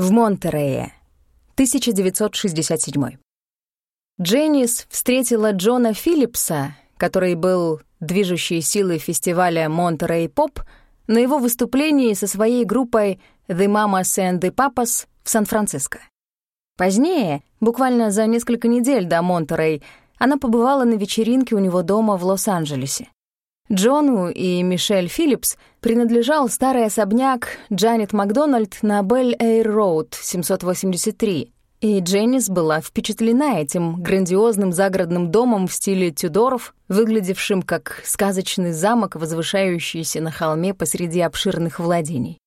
В Монтерее. 1967. Дженнис встретила Джона Филлипса, который был движущей силой фестиваля Monterey Pop, на его выступлении со своей группой The Mamas and the Papas в Сан-Франциско. Позднее, буквально за несколько недель до Монтерей, она побывала на вечеринке у него дома в Лос-Анджелесе. Джону и Мишель Филлипс принадлежал старый особняк Джанет Макдональд на Белл-Эйр-Роуд, 783, и Дженнис была впечатлена этим грандиозным загородным домом в стиле Тюдоров, выглядевшим как сказочный замок, возвышающийся на холме посреди обширных владений.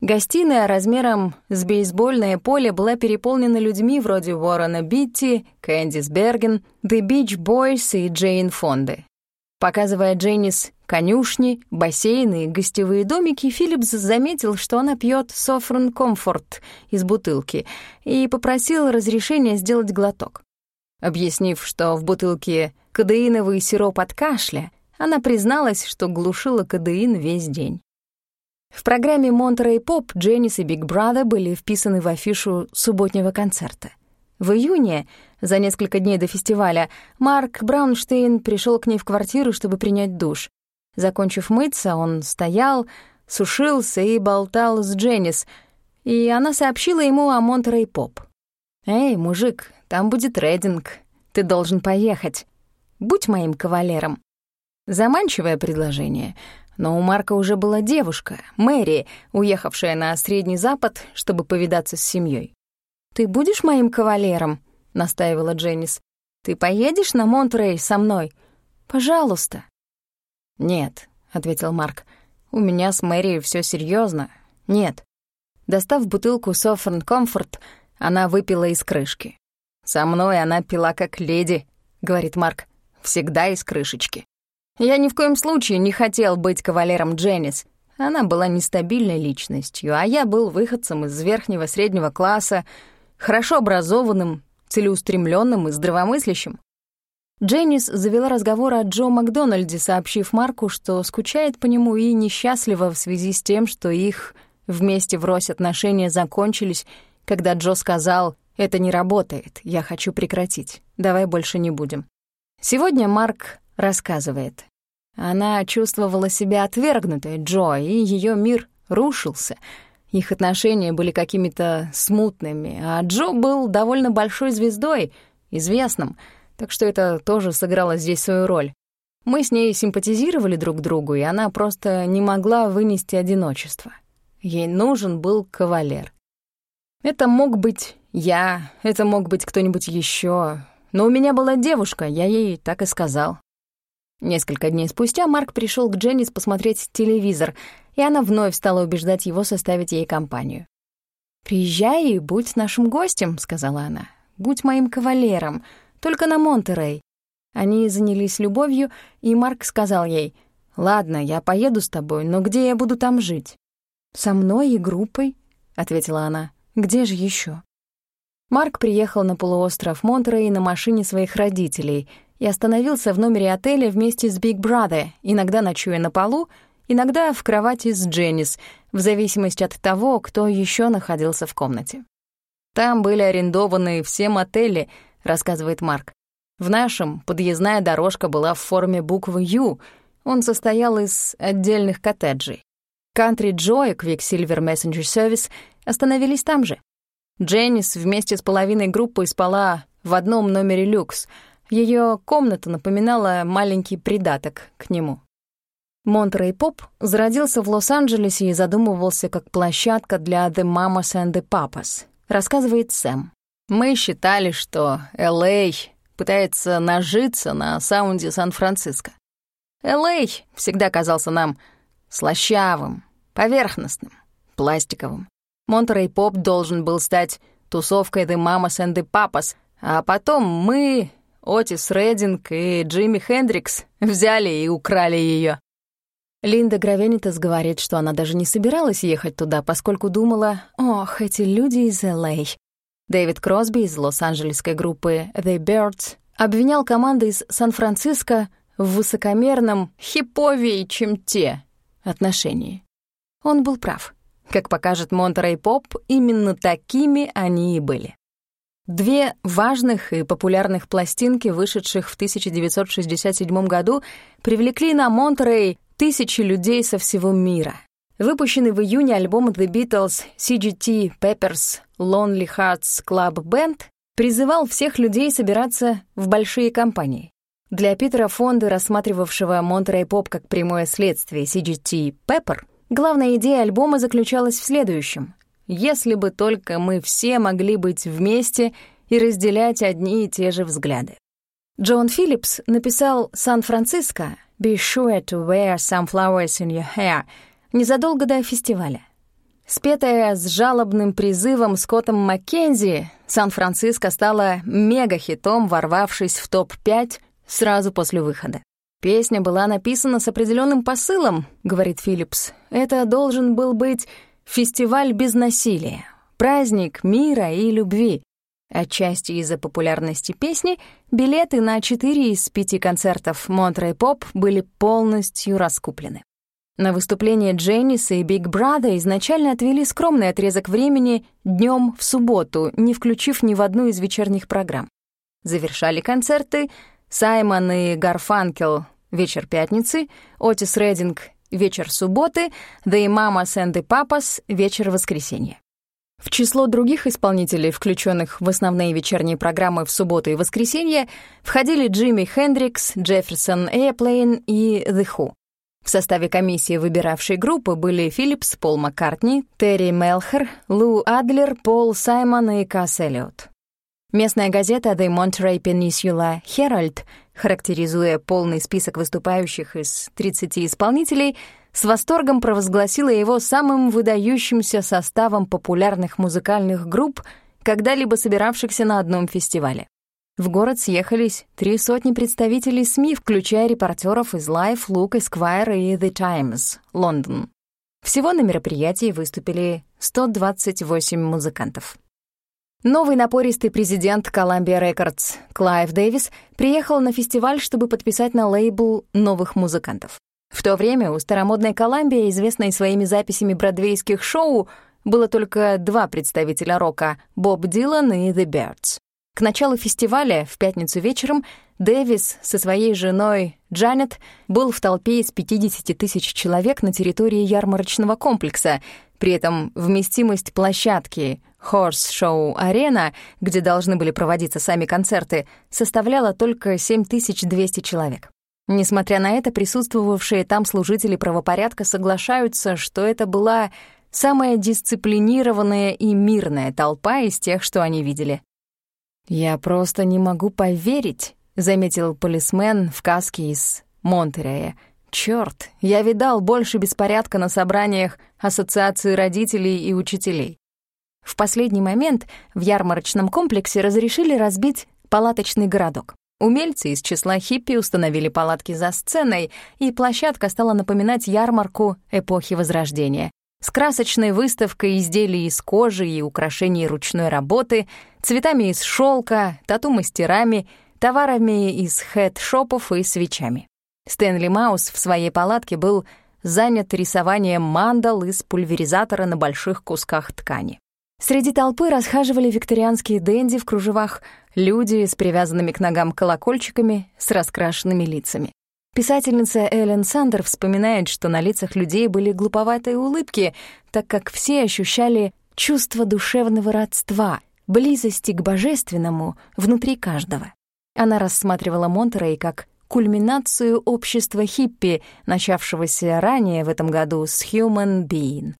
Гостиная размером с бейсбольное поле была переполнена людьми вроде Уоррена Битти, Кэндис Берген, The Beach Boys и Джейн Фонды. Показывая Дженнис конюшни, бассейны и гостевые домики, Филлипс заметил, что она пьет софрон комфорт из бутылки и попросил разрешения сделать глоток. Объяснив, что в бутылке кадеиновый сироп от кашля, она призналась, что глушила кадеин весь день. В программе Монтерей Поп Дженнис и Биг Брада были вписаны в афишу субботнего концерта. В июне за несколько дней до фестиваля Марк Браунштейн пришел к ней в квартиру, чтобы принять душ. Закончив мыться, он стоял, сушился и болтал с Дженнис, и она сообщила ему о Монтерей Поп. «Эй, мужик, там будет Рединг. Ты должен поехать. Будь моим кавалером». Заманчивое предложение, но у Марка уже была девушка, Мэри, уехавшая на Средний Запад, чтобы повидаться с семьей. «Ты будешь моим кавалером?» — настаивала Дженнис. «Ты поедешь на Монтрей со мной? Пожалуйста». «Нет», — ответил Марк. «У меня с Мэри все серьезно. Нет». Достав бутылку Софрен Комфорт, она выпила из крышки. «Со мной она пила как леди», — говорит Марк. «Всегда из крышечки». Я ни в коем случае не хотел быть кавалером Дженнис. Она была нестабильной личностью, а я был выходцем из верхнего среднего класса, хорошо образованным, целеустремленным и здравомыслящим. Дженнис завела разговор о Джо Макдональде, сообщив Марку, что скучает по нему и несчастлива в связи с тем, что их вместе врозь отношения закончились, когда Джо сказал «Это не работает, я хочу прекратить, давай больше не будем». Сегодня Марк рассказывает. Она чувствовала себя отвергнутой Джо, и ее мир рушился — их отношения были какими-то смутными, а Джо был довольно большой звездой, известным, так что это тоже сыграло здесь свою роль. Мы с ней симпатизировали друг другу, и она просто не могла вынести одиночество. Ей нужен был кавалер. Это мог быть я, это мог быть кто-нибудь еще, но у меня была девушка, я ей так и сказал. Несколько дней спустя Марк пришел к Дженнис посмотреть телевизор, и она вновь стала убеждать его составить ей компанию. «Приезжай и будь нашим гостем», — сказала она. «Будь моим кавалером, только на Монтерей». Они занялись любовью, и Марк сказал ей, «Ладно, я поеду с тобой, но где я буду там жить?» «Со мной и группой», — ответила она. «Где же еще? Марк приехал на полуостров Монтерей на машине своих родителей — и остановился в номере отеля вместе с Биг Brother, иногда ночуя на полу, иногда в кровати с Дженнис, в зависимости от того, кто еще находился в комнате. «Там были арендованы все мотели», — рассказывает Марк. «В нашем подъездная дорожка была в форме буквы «Ю», он состоял из отдельных коттеджей. Country Joy и Quicksilver Messenger Service остановились там же. Дженнис вместе с половиной группы спала в одном номере люкс — ее комната напоминала маленький придаток к нему. Монтерей Поп зародился в Лос-Анджелесе и задумывался как площадка для The Mamas and the Papas, рассказывает Сэм. Мы считали, что Л.А. пытается нажиться на саунде Сан-Франциско. Л.А. всегда казался нам слащавым, поверхностным, пластиковым. Монтерей Поп должен был стать тусовкой The Mamas and the Papas, а потом мы Отис Рединг и Джимми Хендрикс взяли и украли ее. Линда Гравенитас говорит, что она даже не собиралась ехать туда, поскольку думала, ох, эти люди из Л.А. Дэвид Кросби из лос-анджелесской группы The Birds обвинял команды из Сан-Франциско в высокомерном «хиповее, чем те» отношении. Он был прав. Как покажет Монтерей Поп, именно такими они и были. Две важных и популярных пластинки, вышедших в 1967 году, привлекли на Монтерей тысячи людей со всего мира. Выпущенный в июне альбом The Beatles CGT Peppers Lonely Hearts Club Band призывал всех людей собираться в большие компании. Для Питера Фонда, рассматривавшего Монтерей Поп как прямое следствие CGT Pepper, главная идея альбома заключалась в следующем. Если бы только мы все могли быть вместе и разделять одни и те же взгляды. Джон Филлипс написал «Сан-Франциско» «Be sure to wear some flowers in your hair» незадолго до фестиваля. Спетая с жалобным призывом Скоттом Маккензи, «Сан-Франциско» стала мега-хитом, ворвавшись в топ-5 сразу после выхода. «Песня была написана с определенным посылом», — говорит Филлипс. «Это должен был быть фестиваль без насилия, праздник мира и любви». Отчасти из-за популярности песни билеты на четыре из пяти концертов Монтрей Поп были полностью раскуплены. На выступление Дженниса и Биг Брада изначально отвели скромный отрезок времени днем в субботу, не включив ни в одну из вечерних программ. Завершали концерты Саймон и Гарфанкел «Вечер пятницы», Отис Рединг «Вечер субботы», The Mamas and the Papas «Вечер воскресенья». В число других исполнителей, включенных в основные вечерние программы в субботу и воскресенье, входили Джимми Хендрикс, Джефферсон Эйплейн и The Who. В составе комиссии, выбиравшей группы, были Филлипс, Пол Маккартни, Терри Мелхер, Лу Адлер, Пол Саймон и Касс Эллиот. Местная газета The Monterey Peninsula Herald, характеризуя полный список выступающих из 30 исполнителей, с восторгом провозгласила его самым выдающимся составом популярных музыкальных групп, когда-либо собиравшихся на одном фестивале. В город съехались три сотни представителей СМИ, включая репортеров из Life, Look, Esquire и The Times, Лондон. Всего на мероприятии выступили 128 музыкантов. Новый напористый президент Columbia Records Клайв Дэвис приехал на фестиваль, чтобы подписать на лейбл новых музыкантов. В то время у старомодной Columbia, известной своими записями бродвейских шоу, было только два представителя рока — Боб Дилан и The Byrds. К началу фестиваля, в пятницу вечером, Дэвис со своей женой Джанет был в толпе из 50 тысяч человек на территории ярмарочного комплекса. При этом вместимость площадки Horse Show Arena, где должны были проводиться сами концерты, составляла только 7200 человек. Несмотря на это, присутствовавшие там служители правопорядка соглашаются, что это была самая дисциплинированная и мирная толпа из тех, что они видели. «Я просто не могу поверить», — заметил полисмен в каске из Монтерея. «Чёрт, я видал больше беспорядка на собраниях Ассоциации родителей и учителей». В последний момент в ярмарочном комплексе разрешили разбить палаточный городок. Умельцы из числа хиппи установили палатки за сценой, и площадка стала напоминать ярмарку эпохи Возрождения с красочной выставкой изделий из кожи и украшений ручной работы, цветами из шелка, тату-мастерами, товарами из хэт-шопов и свечами. Стэнли Маус в своей палатке был занят рисованием мандал из пульверизатора на больших кусках ткани. Среди толпы расхаживали викторианские денди в кружевах, люди с привязанными к ногам колокольчиками, с раскрашенными лицами. Писательница Эллен Сандер вспоминает, что на лицах людей были глуповатые улыбки, так как все ощущали чувство душевного родства, близости к божественному внутри каждого. Она рассматривала Монтерей как кульминацию общества хиппи, начавшегося ранее в этом году с Human Being.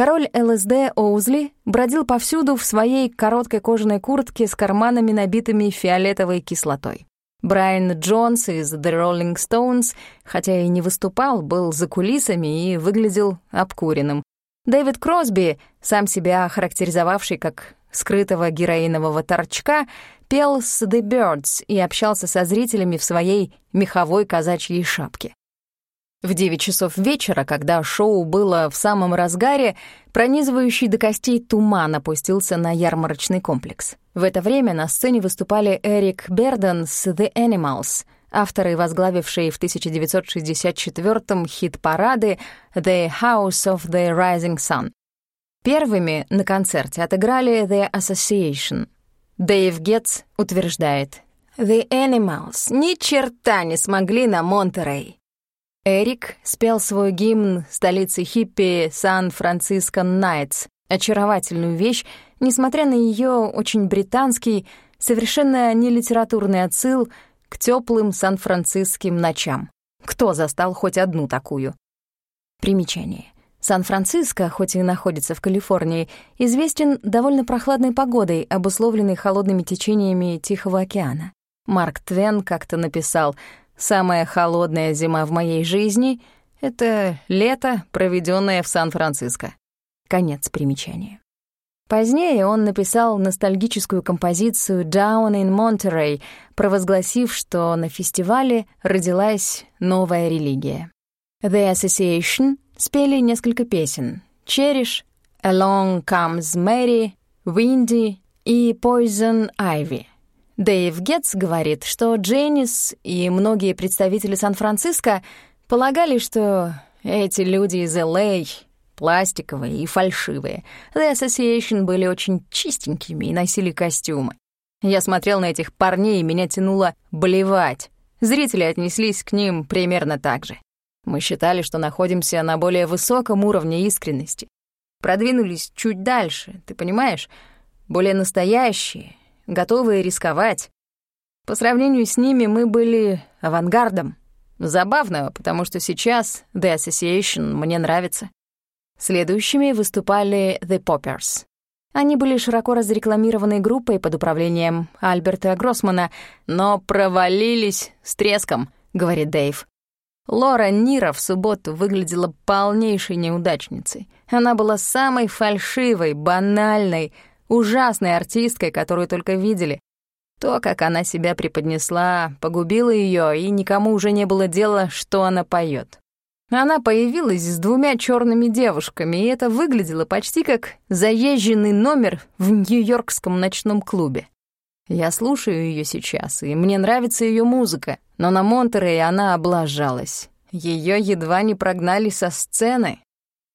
Король ЛСД Оузли бродил повсюду в своей короткой кожаной куртке с карманами, набитыми фиолетовой кислотой. Брайан Джонс из The Rolling Stones, хотя и не выступал, был за кулисами и выглядел обкуренным. Дэвид Кросби, сам себя характеризовавший как скрытого героинового торчка, пел с The Birds и общался со зрителями в своей меховой казачьей шапке. В 9 часов вечера, когда шоу было в самом разгаре, пронизывающий до костей туман опустился на ярмарочный комплекс. В это время на сцене выступали Эрик Берден с The Animals, авторы, возглавившие в 1964-м хит-парады «The House of the Rising Sun». Первыми на концерте отыграли The Association. Дэйв Гетц утверждает, «The Animals ни черта не смогли на Монтерей». Эрик спел свой гимн столицы хиппи Сан-Франциско Найтс, очаровательную вещь, несмотря на ее очень британский, совершенно не литературный отсыл к теплым сан-франциским ночам. Кто застал хоть одну такую? Примечание. Сан-Франциско, хоть и находится в Калифорнии, известен довольно прохладной погодой, обусловленной холодными течениями Тихого океана. Марк Твен как-то написал «Самая холодная зима в моей жизни — это лето, проведенное в Сан-Франциско». Конец примечания. Позднее он написал ностальгическую композицию «Down in Monterey», провозгласив, что на фестивале родилась новая религия. The Association спели несколько песен «Cherish», «Along Comes Mary», «Windy» и «Poison Ivy». Дэйв Гетц говорит, что Дженнис и многие представители Сан-Франциско полагали, что эти люди из Л.А. пластиковые и фальшивые. The Association были очень чистенькими и носили костюмы. Я смотрел на этих парней, и меня тянуло блевать. Зрители отнеслись к ним примерно так же. Мы считали, что находимся на более высоком уровне искренности. Продвинулись чуть дальше, ты понимаешь? Более настоящие, готовые рисковать. По сравнению с ними мы были авангардом. Забавно, потому что сейчас The Association мне нравится. Следующими выступали The Poppers. Они были широко разрекламированной группой под управлением Альберта Гроссмана, но провалились с треском, говорит Дэйв. Лора Нира в субботу выглядела полнейшей неудачницей. Она была самой фальшивой, банальной, ужасной артисткой, которую только видели. То, как она себя преподнесла, погубило ее, и никому уже не было дела, что она поет. Она появилась с двумя черными девушками, и это выглядело почти как заезженный номер в нью-йоркском ночном клубе. Я слушаю ее сейчас, и мне нравится ее музыка, но на Монтерее она облажалась. Ее едва не прогнали со сцены.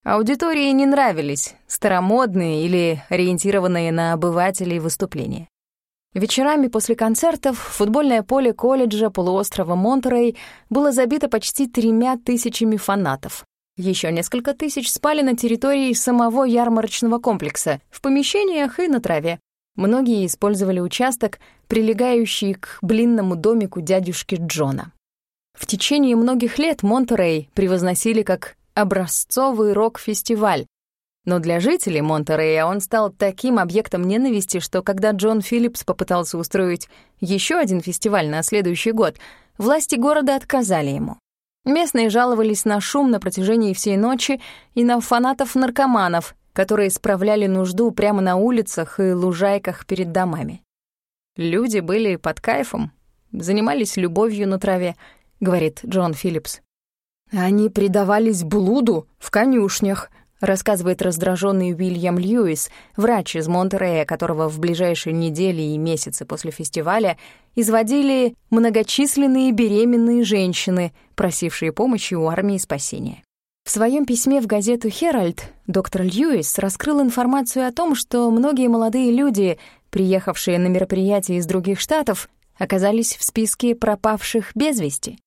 Аудитории не нравились старомодные или ориентированные на обывателей выступления. Вечерами после концертов футбольное поле колледжа полуострова Монтерей было забито почти тремя тысячами фанатов. Еще несколько тысяч спали на территории самого ярмарочного комплекса, в помещениях и на траве. Многие использовали участок, прилегающий к блинному домику дядюшки Джона. В течение многих лет Монтерей превозносили как образцовый рок-фестиваль, но для жителей Монтерея он стал таким объектом ненависти, что когда Джон Филлипс попытался устроить еще один фестиваль на следующий год, власти города отказали ему. Местные жаловались на шум на протяжении всей ночи и на фанатов-наркоманов, которые справляли нужду прямо на улицах и лужайках перед домами. Люди были под кайфом, занимались любовью на траве, говорит Джон Филлипс. Они предавались блуду в конюшнях, рассказывает раздраженный Уильям Льюис, врач из Монтерея, которого в ближайшие недели и месяцы после фестиваля изводили многочисленные беременные женщины, просившие помощи у армии спасения. В своем письме в газету «Херальд» доктор Льюис раскрыл информацию о том, что многие молодые люди, приехавшие на мероприятия из других штатов, оказались в списке пропавших без вести.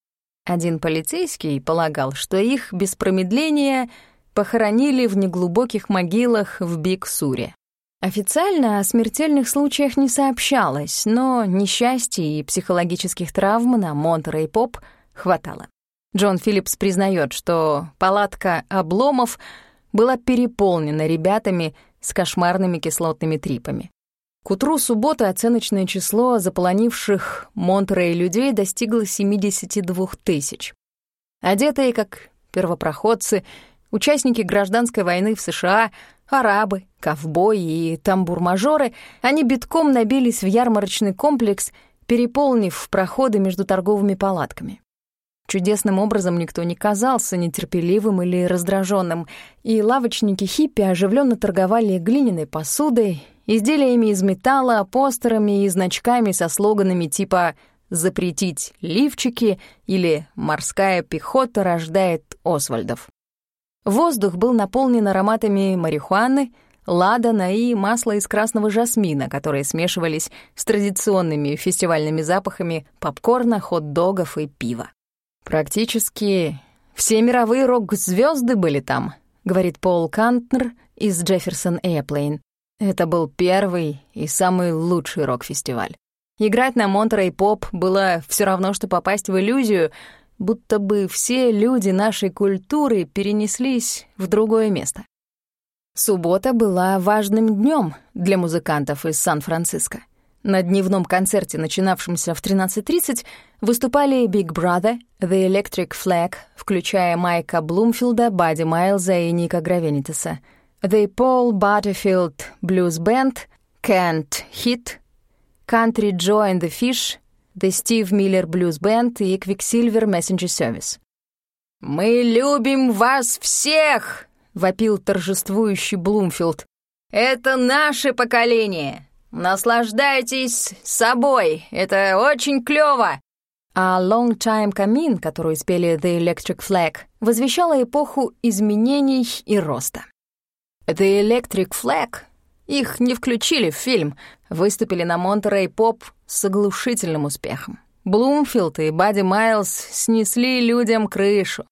Один полицейский полагал, что их без промедления похоронили в неглубоких могилах в Биг-Суре. Официально о смертельных случаях не сообщалось, но несчастий и психологических травм на Монтерей Поп хватало. Джон Филлипс признает, что палатка обломов была переполнена ребятами с кошмарными кислотными трипами. К утру субботы оценочное число заполонивших Монтерей людей достигло 72 тысяч. Одетые как первопроходцы, участники гражданской войны в США, арабы, ковбои и тамбур-мажоры, они битком набились в ярмарочный комплекс, переполнив проходы между торговыми палатками. Чудесным образом никто не казался нетерпеливым или раздраженным, и лавочники хиппи оживленно торговали глиняной посудой, изделиями из металла, постерами и значками со слоганами типа «Запретить лифчики» или «Морская пехота рождает Освальдов». Воздух был наполнен ароматами марихуаны, ладана и масло из красного жасмина, которые смешивались с традиционными фестивальными запахами попкорна, хот-догов и пива. Практически все мировые рок-звезды были там, говорит Пол Кантнер из Джефферсон Airplane. Это был первый и самый лучший рок-фестиваль. Играть на Монтерей Поп было все равно, что попасть в иллюзию, будто бы все люди нашей культуры перенеслись в другое место. Суббота была важным днем для музыкантов из Сан-Франциско. На дневном концерте, начинавшемся в 13.30, выступали Big Brother, The Electric Flag, включая Майка Блумфилда, Бадди Майлза и Ника Гравенитеса, The Paul Butterfield Blues Band, Can't Hit, Country Joe and the Fish, The Steve Miller Blues Band и Quicksilver Messenger Service. «Мы любим вас всех!» — вопил торжествующий Блумфилд. «Это наше поколение! Наслаждайтесь собой! Это очень клёво!» А «Long Time Coming», которую спели The Electric Flag, возвещала эпоху изменений и роста. The Electric Flag их не включили в фильм, выступили на Монтерей Поп с оглушительным успехом. Блумфилд и Бадди Майлз снесли людям крышу.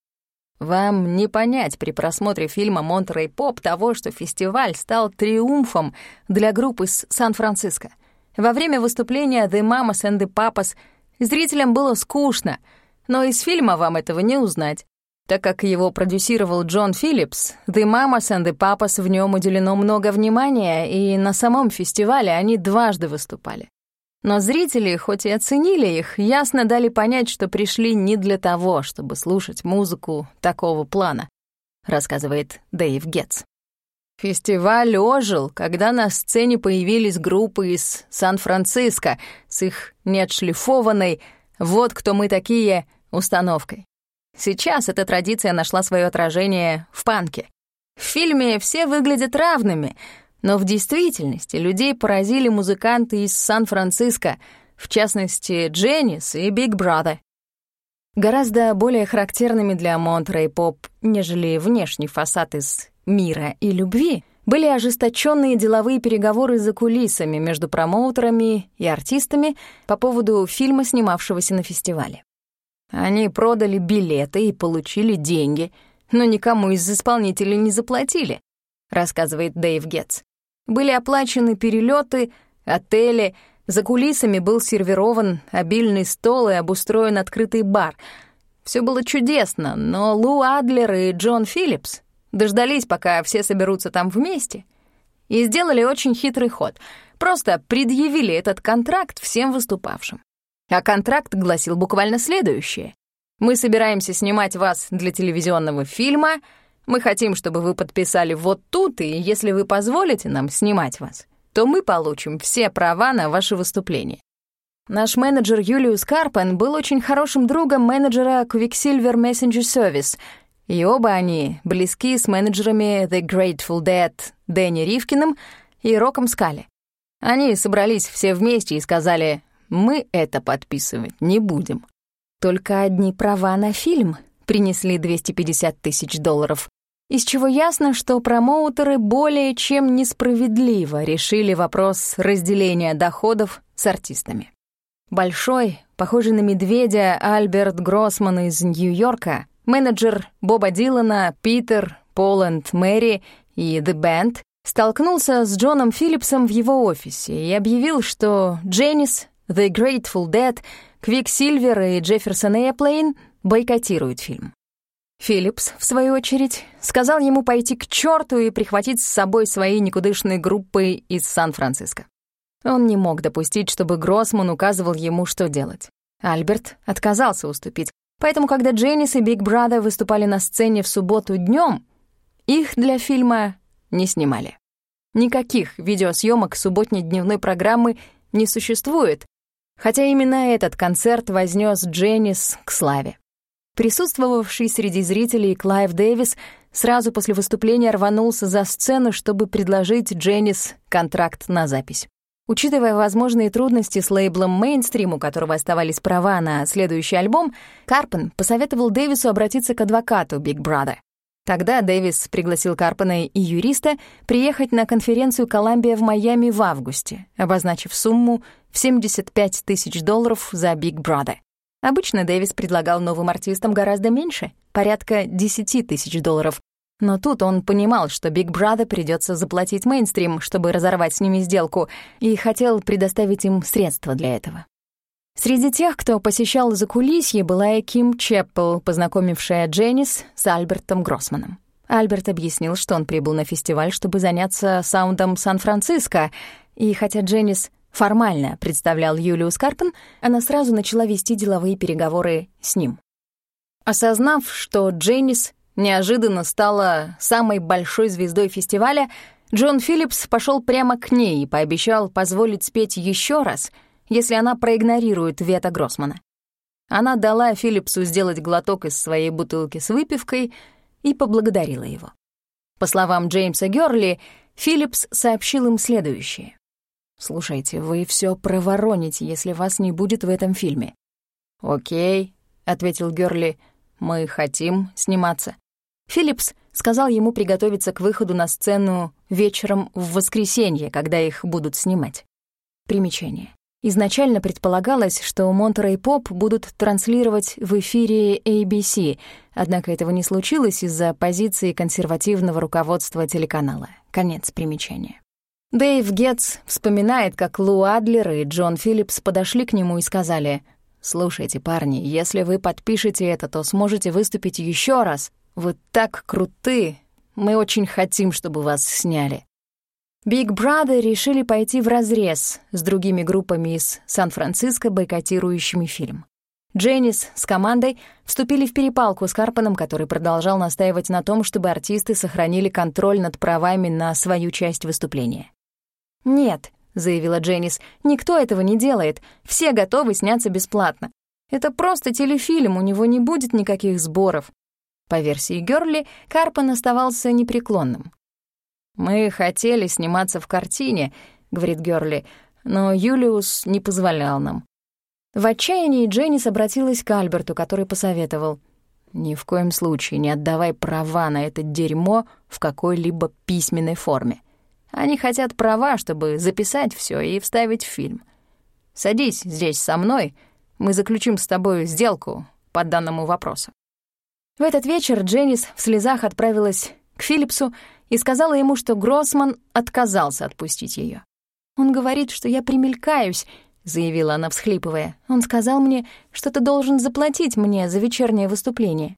Вам не понять при просмотре фильма «Монтерей Поп» того, что фестиваль стал триумфом для группы из Сан-Франциско. Во время выступления «The Mamas and the Papas» зрителям было скучно, но из фильма вам этого не узнать. Так как его продюсировал Джон Филлипс, The Mamas and the Papas в нем уделено много внимания, и на самом фестивале они дважды выступали. Но зрители, хоть и оценили их, ясно дали понять, что пришли не для того, чтобы слушать музыку такого плана, рассказывает Дэйв Гетц. Фестиваль ожил, когда на сцене появились группы из Сан-Франциско с их неотшлифованной «Вот кто мы такие» установкой. Сейчас эта традиция нашла свое отражение в панке. В фильме все выглядят равными, но в действительности людей поразили музыканты из Сан-Франциско, в частности, Дженнис и Биг Brother. Гораздо более характерными для Монтрей поп, нежели внешний фасад из мира и любви, были ожесточенные деловые переговоры за кулисами между промоутерами и артистами по поводу фильма, снимавшегося на фестивале. Они продали билеты и получили деньги, но никому из исполнителей не заплатили, рассказывает Дэйв Гетц. Были оплачены перелеты, отели, за кулисами был сервирован обильный стол и обустроен открытый бар. Все было чудесно, но Лу Адлер и Джон Филлипс дождались, пока все соберутся там вместе, и сделали очень хитрый ход. Просто предъявили этот контракт всем выступавшим. А контракт гласил буквально следующее. «Мы собираемся снимать вас для телевизионного фильма. Мы хотим, чтобы вы подписали вот тут, и если вы позволите нам снимать вас, то мы получим все права на ваше выступление». Наш менеджер Юлиус Карпен был очень хорошим другом менеджера Quicksilver Messenger Service, и оба они близки с менеджерами The Grateful Dead Дэнни Ривкиным и Роком Скали. Они собрались все вместе и сказали мы это подписывать не будем. Только одни права на фильм принесли 250 тысяч долларов, из чего ясно, что промоутеры более чем несправедливо решили вопрос разделения доходов с артистами. Большой, похожий на медведя, Альберт Гроссман из Нью-Йорка, менеджер Боба Дилана, Питер, Поланд, Мэри и The Band столкнулся с Джоном Филлипсом в его офисе и объявил, что Дженнис The Grateful Dead, Quicksilver и Jefferson Airplane бойкотируют фильм. Филлипс, в свою очередь, сказал ему пойти к черту и прихватить с собой свои никудышные группы из Сан-Франциско. Он не мог допустить, чтобы Гроссман указывал ему, что делать. Альберт отказался уступить, поэтому, когда Дженнис и Биг Брада выступали на сцене в субботу днем, их для фильма не снимали. Никаких видеосъемок субботней дневной программы не существует, хотя именно этот концерт вознес Дженнис к славе. Присутствовавший среди зрителей Клайв Дэвис сразу после выступления рванулся за сцену, чтобы предложить Дженнис контракт на запись. Учитывая возможные трудности с лейблом «Mainstream», у которого оставались права на следующий альбом, Карпен посоветовал Дэвису обратиться к адвокату Big Brother. Тогда Дэвис пригласил Карпана и юриста приехать на конференцию «Columbia» в Майами в августе, обозначив сумму в 75 тысяч долларов за Big Brother. Обычно Дэвис предлагал новым артистам гораздо меньше, порядка 10 тысяч долларов. Но тут он понимал, что Big Brother придется заплатить мейнстрим, чтобы разорвать с ними сделку, и хотел предоставить им средства для этого. Среди тех, кто посещал закулисье, была и Ким Чеппел, познакомившая Дженнис с Альбертом Гроссманом. Альберт объяснил, что он прибыл на фестиваль, чтобы заняться саундом Сан-Франциско, и хотя Дженнис формально представлял Юлию Скарпен, она сразу начала вести деловые переговоры с ним. Осознав, что Дженнис неожиданно стала самой большой звездой фестиваля, Джон Филлипс пошел прямо к ней и пообещал позволить спеть еще раз — если она проигнорирует вето Гроссмана. Она дала Филлипсу сделать глоток из своей бутылки с выпивкой и поблагодарила его. По словам Джеймса Гёрли, Филлипс сообщил им следующее. «Слушайте, вы все провороните, если вас не будет в этом фильме». «Окей», — ответил Гёрли, — «мы хотим сниматься». Филлипс сказал ему приготовиться к выходу на сцену вечером в воскресенье, когда их будут снимать. Примечание. Изначально предполагалось, что Монтера и Поп будут транслировать в эфире ABC, однако этого не случилось из-за позиции консервативного руководства телеканала. Конец примечания. Дэйв Гетц вспоминает, как Лу Адлер и Джон Филлипс подошли к нему и сказали, «Слушайте, парни, если вы подпишете это, то сможете выступить еще раз. Вы так круты. Мы очень хотим, чтобы вас сняли». Big Brother решили пойти в разрез с другими группами из Сан-Франциско, бойкотирующими фильм. Дженнис с командой вступили в перепалку с Карпаном, который продолжал настаивать на том, чтобы артисты сохранили контроль над правами на свою часть выступления. «Нет», — заявила Дженнис, — «никто этого не делает. Все готовы сняться бесплатно. Это просто телефильм, у него не будет никаких сборов». По версии Гёрли, Карпан оставался непреклонным. «Мы хотели сниматься в картине», — говорит Гёрли, «но Юлиус не позволял нам». В отчаянии Дженнис обратилась к Альберту, который посоветовал. «Ни в коем случае не отдавай права на это дерьмо в какой-либо письменной форме. Они хотят права, чтобы записать все и вставить в фильм. Садись здесь со мной, мы заключим с тобой сделку по данному вопросу». В этот вечер Дженнис в слезах отправилась к Филлипсу и сказала ему, что Гроссман отказался отпустить ее. «Он говорит, что я примелькаюсь», — заявила она, всхлипывая. «Он сказал мне, что ты должен заплатить мне за вечернее выступление».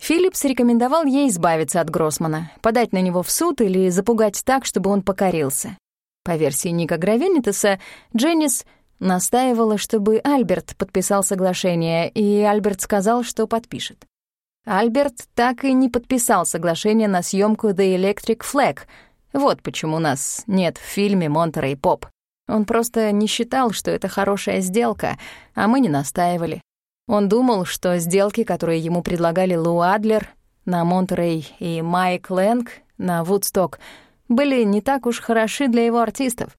Филлипс рекомендовал ей избавиться от Гроссмана, подать на него в суд или запугать так, чтобы он покорился. По версии Ника Гравенитеса, Дженнис настаивала, чтобы Альберт подписал соглашение, и Альберт сказал, что подпишет. Альберт так и не подписал соглашение на съемку The Electric Flag. Вот почему нас нет в фильме «Монтера и Поп». Он просто не считал, что это хорошая сделка, а мы не настаивали. Он думал, что сделки, которые ему предлагали Лу Адлер на Монтерей и Майк Лэнг на Вудсток, были не так уж хороши для его артистов.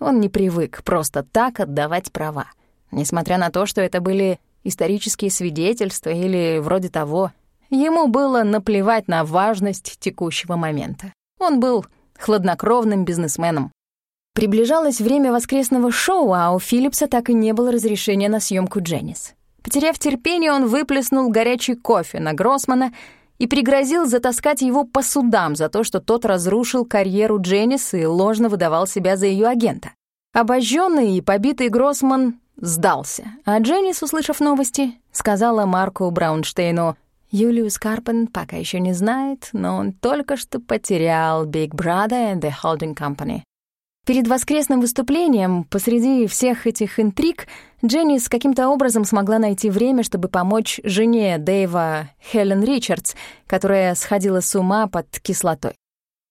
Он не привык просто так отдавать права, несмотря на то, что это были исторические свидетельства или вроде того. Ему было наплевать на важность текущего момента. Он был хладнокровным бизнесменом. Приближалось время воскресного шоу, а у Филлипса так и не было разрешения на съемку Дженнис. Потеряв терпение, он выплеснул горячий кофе на Гроссмана и пригрозил затаскать его по судам за то, что тот разрушил карьеру Дженнис и ложно выдавал себя за ее агента. Обожженный и побитый Гроссман сдался. А Дженнис, услышав новости, сказала Марку Браунштейну, «Юлиус Карпен пока еще не знает, но он только что потерял Big Brother and the Holding Company». Перед воскресным выступлением, посреди всех этих интриг, Дженнис каким-то образом смогла найти время, чтобы помочь жене Дэйва Хелен Ричардс, которая сходила с ума под кислотой.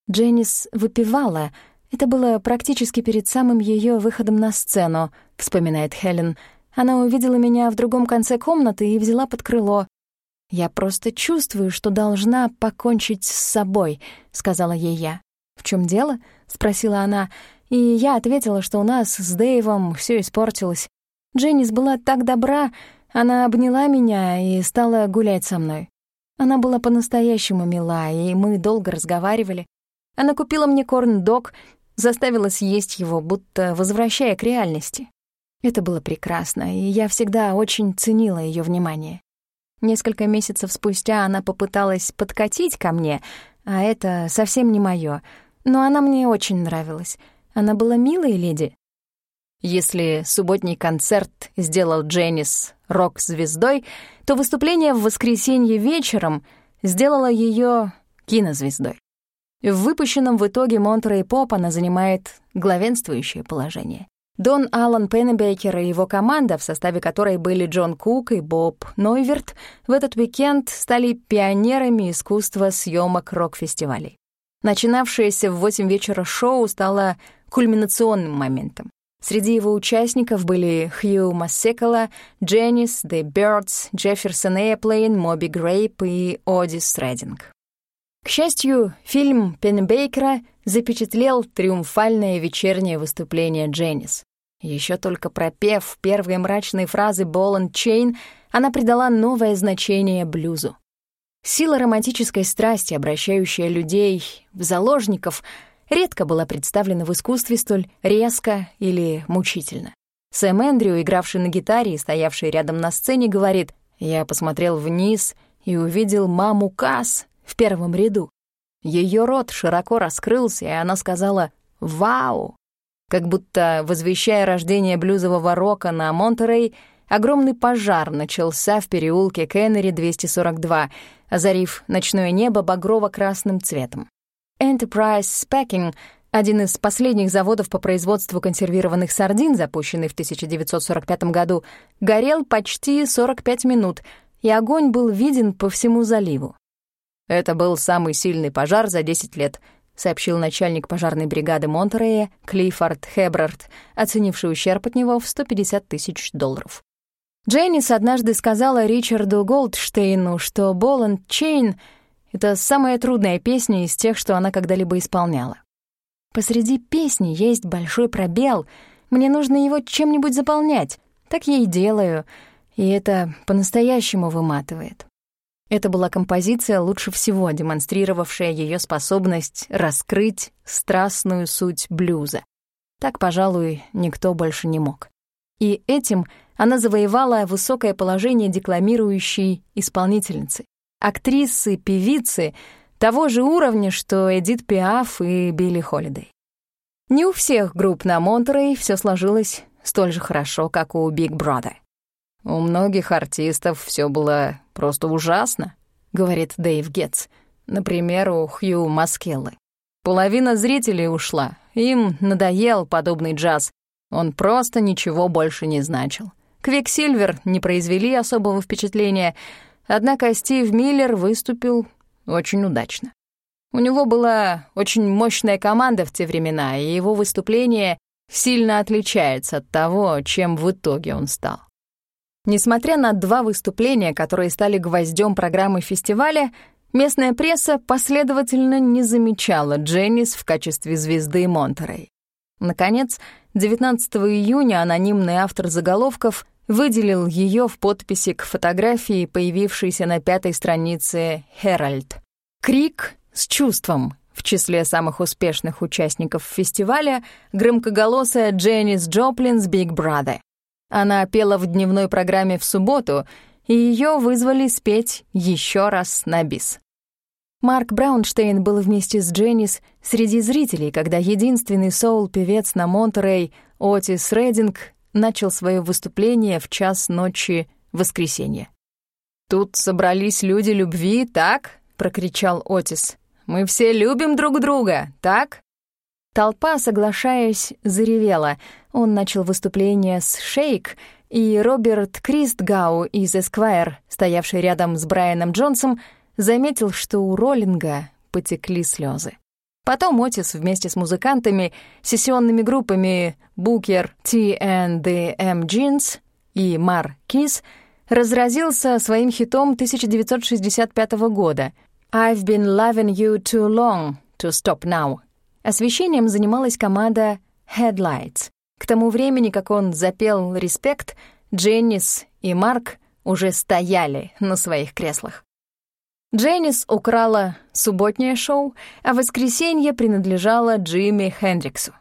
Дженнис выпивала — это было практически перед самым ее выходом на сцену, вспоминает Хелен. Она увидела меня в другом конце комнаты и взяла под крыло. «Я просто чувствую, что должна покончить с собой», — сказала ей я. «В чем дело?» — спросила она, и я ответила, что у нас с Дэйвом все испортилось. Дженнис была так добра, она обняла меня и стала гулять со мной. Она была по-настоящему мила, и мы долго разговаривали. Она купила мне корн-дог, заставила съесть его, будто возвращая к реальности. Это было прекрасно, и я всегда очень ценила ее внимание. Несколько месяцев спустя она попыталась подкатить ко мне, а это совсем не моё, но она мне очень нравилась. Она была милой леди. Если субботний концерт сделал Дженнис рок-звездой, то выступление в воскресенье вечером сделало ее кинозвездой. В выпущенном в итоге Монтерей Поп она занимает главенствующее положение. Дон Аллан Пеннебекер и его команда, в составе которой были Джон Кук и Боб Нойверт, в этот уикенд стали пионерами искусства съемок рок-фестивалей. Начинавшееся в 8 вечера шоу стало кульминационным моментом. Среди его участников были Хью Массекала, Дженнис, The Byrds, Jefferson Airplane, Moby Grape и Отис Реддинг. К счастью, фильм Пеннебейкера запечатлел триумфальное вечернее выступление Дженнис. Еще только пропев первые мрачные фразы «Ball and Chain», она придала новое значение блюзу. Сила романтической страсти, обращающая людей в заложников, редко была представлена в искусстве столь резко или мучительно. Сэм Эндрю, игравший на гитаре и стоявший рядом на сцене, говорит «Я посмотрел вниз и увидел маму Касс в первом ряду. Ее рот широко раскрылся, и она сказала «Вау!», как будто, возвещая рождение блюзового рока на Монтерей, огромный пожар начался в переулке Кеннери 242, озарив ночное небо багрово-красным цветом. Enterprise Spacking, один из последних заводов по производству консервированных сардин, запущенный в 1945 году, горел почти 45 минут, и огонь был виден по всему заливу. «Это был самый сильный пожар за 10 лет», — сообщил начальник пожарной бригады Монтерея Клиффорд Хебрард, оценивший ущерб от него в 150 тысяч долларов. Дженнис однажды сказала Ричарду Голдштейну, что «Боланд Чейн» — это самая трудная песня из тех, что она когда-либо исполняла. Посреди песни есть большой пробел, мне нужно его чем-нибудь заполнять. Так я и делаю, и это по-настоящему выматывает. Это была композиция, лучше всего демонстрировавшая ее способность раскрыть страстную суть блюза. Так, пожалуй, никто больше не мог. И этим она завоевала высокое положение декламирующей исполнительницы, актрисы, певицы того же уровня, что Эдит Пиаф и Билли Холидей. Не у всех групп на Монтерей все сложилось столь же хорошо, как у Big Brother. «У многих артистов все было просто ужасно», — говорит Дэйв Гетц. Например, у Хью Масекелы. Половина зрителей ушла. Им надоел подобный джаз. Он просто ничего больше не значил. Quicksilver не произвели особого впечатления, однако Стив Миллер выступил очень удачно. У него была очень мощная команда в те времена, и его выступление сильно отличается от того, чем в итоге он стал. Несмотря на два выступления, которые стали гвоздем программы фестиваля, местная пресса последовательно не замечала Дженнис в качестве звезды Монтерей. Наконец, 19 июня анонимный автор заголовков выделил ее в подписи к фотографии, появившейся на пятой странице «Herald». Крик с чувством в числе самых успешных участников фестиваля громкоголосая Дженнис Джоплин с «Big Brother». Она пела в дневной программе в субботу, и ее вызвали спеть еще раз на бис. Марк Браунштейн был вместе с Дженнис среди зрителей, когда единственный соул-певец на Монтерей Отис Рединг начал свое выступление в час ночи воскресенья. «Тут собрались люди любви, так?» — прокричал Отис. «Мы все любим друг друга, так?» Толпа, соглашаясь, заревела. Он начал выступление с «Шейк», и Роберт Кристгау из «Эсквайр», стоявший рядом с Брайаном Джонсом, заметил, что у Роллинга потекли слезы. Потом Отис вместе с музыкантами, сессионными группами Букер, T&M Jeans и Мар Кис разразился своим хитом 1965 года «I've been loving you too long to stop now», Освещением занималась команда Headlights. К тому времени, как он запел «Респект», Дженнис и Марк уже стояли на своих креслах. Дженнис украла субботнее шоу, а воскресенье принадлежало Джимми Хендриксу.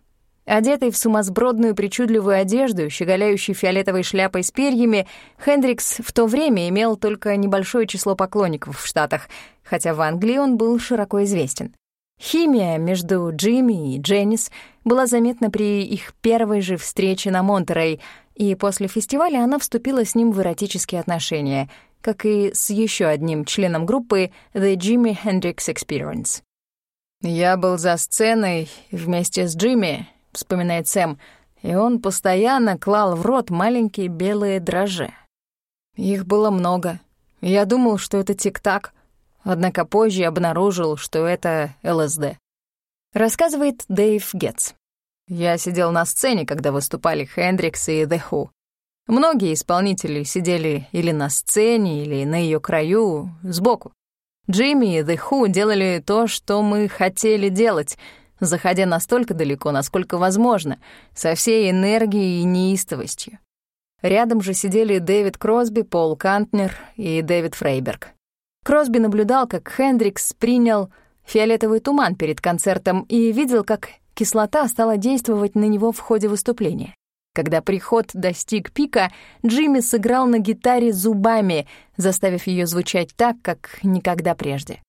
Одетый в сумасбродную причудливую одежду, щеголяющий фиолетовой шляпой с перьями, Хендрикс в то время имел только небольшое число поклонников в Штатах, хотя в Англии он был широко известен. Химия между Джимми и Дженнис была заметна при их первой же встрече на Монтерей, и после фестиваля она вступила с ним в эротические отношения, как и с еще одним членом группы The Jimi Hendrix Experience. «Я был за сценой вместе с Джимми», — вспоминает Сэм, и он постоянно клал в рот маленькие белые дрожжи. Их было много. Я думал, что это тик-так, однако позже обнаружил, что это ЛСД. Рассказывает Дэйв Гетц. Я сидел на сцене, когда выступали Хендрикс и The Who. Многие исполнители сидели или на сцене, или на ее краю, сбоку. Джимми и The Who делали то, что мы хотели делать — заходя настолько далеко, насколько возможно, со всей энергией и неистовостью. Рядом же сидели Дэвид Кросби, Пол Кантнер и Дэвид Фрейберг. Кросби наблюдал, как Хендрикс принял фиолетовый туман перед концертом и видел, как кислота стала действовать на него в ходе выступления. Когда приход достиг пика, Джимми сыграл на гитаре зубами, заставив ее звучать так, как никогда прежде.